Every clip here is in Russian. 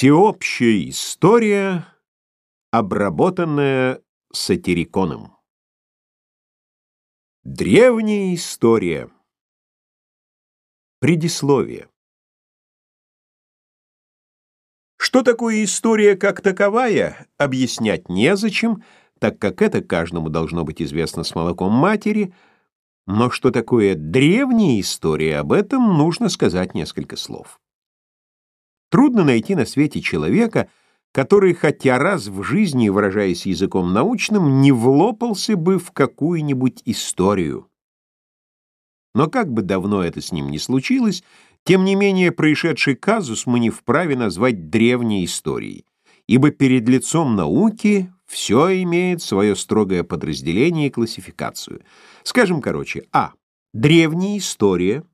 Всеобщая история, обработанная сатириконом. Древняя история. Предисловие. Что такое история как таковая, объяснять незачем, так как это каждому должно быть известно с молоком матери, но что такое древняя история, об этом нужно сказать несколько слов. Трудно найти на свете человека, который хотя раз в жизни, выражаясь языком научным, не влопался бы в какую-нибудь историю. Но как бы давно это с ним не случилось, тем не менее происшедший казус мы не вправе назвать древней историей, ибо перед лицом науки все имеет свое строгое подразделение и классификацию. Скажем короче, а. Древняя история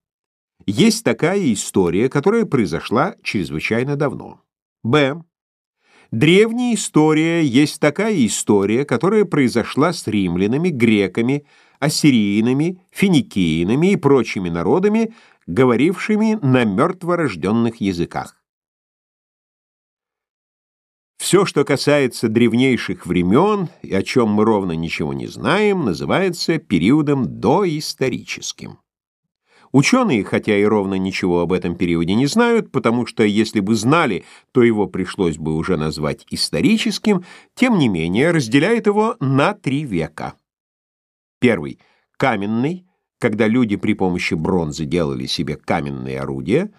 есть такая история, которая произошла чрезвычайно давно. Б. Древняя история есть такая история, которая произошла с римлянами, греками, ассириянами, финикийными и прочими народами, говорившими на мертворожденных языках. Все, что касается древнейших времен, и о чем мы ровно ничего не знаем, называется периодом доисторическим. Ученые, хотя и ровно ничего об этом периоде не знают, потому что если бы знали, то его пришлось бы уже назвать историческим, тем не менее разделяют его на три века. Первый — каменный, когда люди при помощи бронзы делали себе каменные орудия.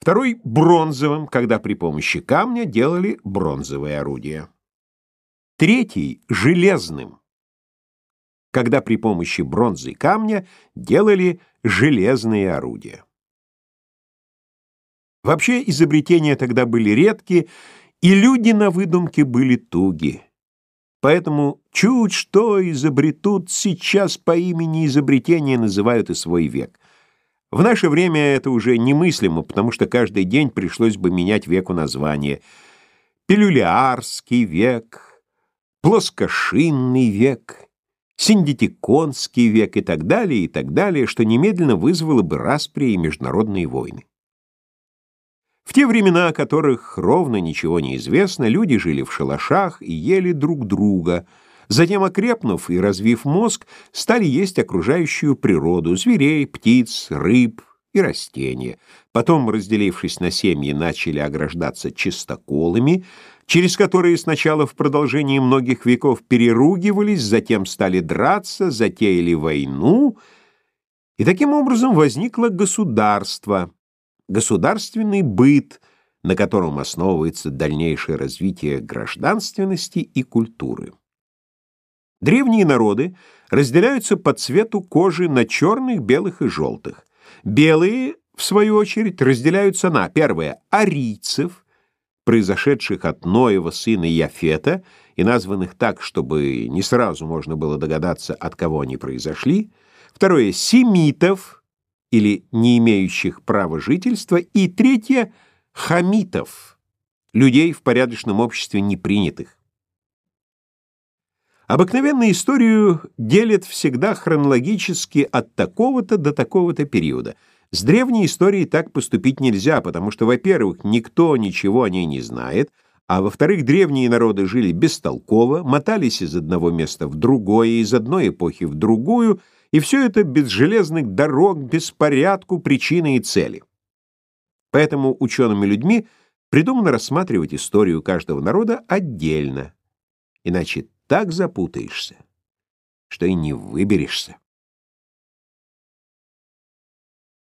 Второй — бронзовым, когда при помощи камня делали бронзовые орудия. Третий — железным, когда при помощи бронзы и камня делали железные орудия. Вообще изобретения тогда были редки, и люди на выдумке были туги. Поэтому чуть что изобретут, сейчас по имени изобретения называют и свой век. В наше время это уже немыслимо, потому что каждый день пришлось бы менять веку название. Пилюлярский век, плоскошинный век, синдитиконский век и так далее, и так далее, что немедленно вызвало бы распри и международные войны. В те времена, о которых ровно ничего не известно, люди жили в шалашах и ели друг друга, затем, окрепнув и развив мозг, стали есть окружающую природу, зверей, птиц, рыб и растения. Потом, разделившись на семьи, начали ограждаться чистоколами, через которые сначала в продолжении многих веков переругивались, затем стали драться, затеяли войну, и таким образом возникло государство, государственный быт, на котором основывается дальнейшее развитие гражданственности и культуры. Древние народы разделяются по цвету кожи на черных, белых и желтых. Белые, в свою очередь, разделяются на, первое, арийцев – произошедших от Ноева сына Яфета и названных так, чтобы не сразу можно было догадаться, от кого они произошли. Второе — семитов, или не имеющих права жительства. И третье — хамитов, людей в порядочном обществе не принятых. Обыкновенно историю делят всегда хронологически от такого-то до такого-то периода — с древней историей так поступить нельзя, потому что, во-первых, никто ничего о ней не знает, а во-вторых, древние народы жили бестолково, мотались из одного места в другое, из одной эпохи в другую, и все это без железных дорог, без порядку, причины и цели. Поэтому учеными людьми придумано рассматривать историю каждого народа отдельно, иначе так запутаешься, что и не выберешься.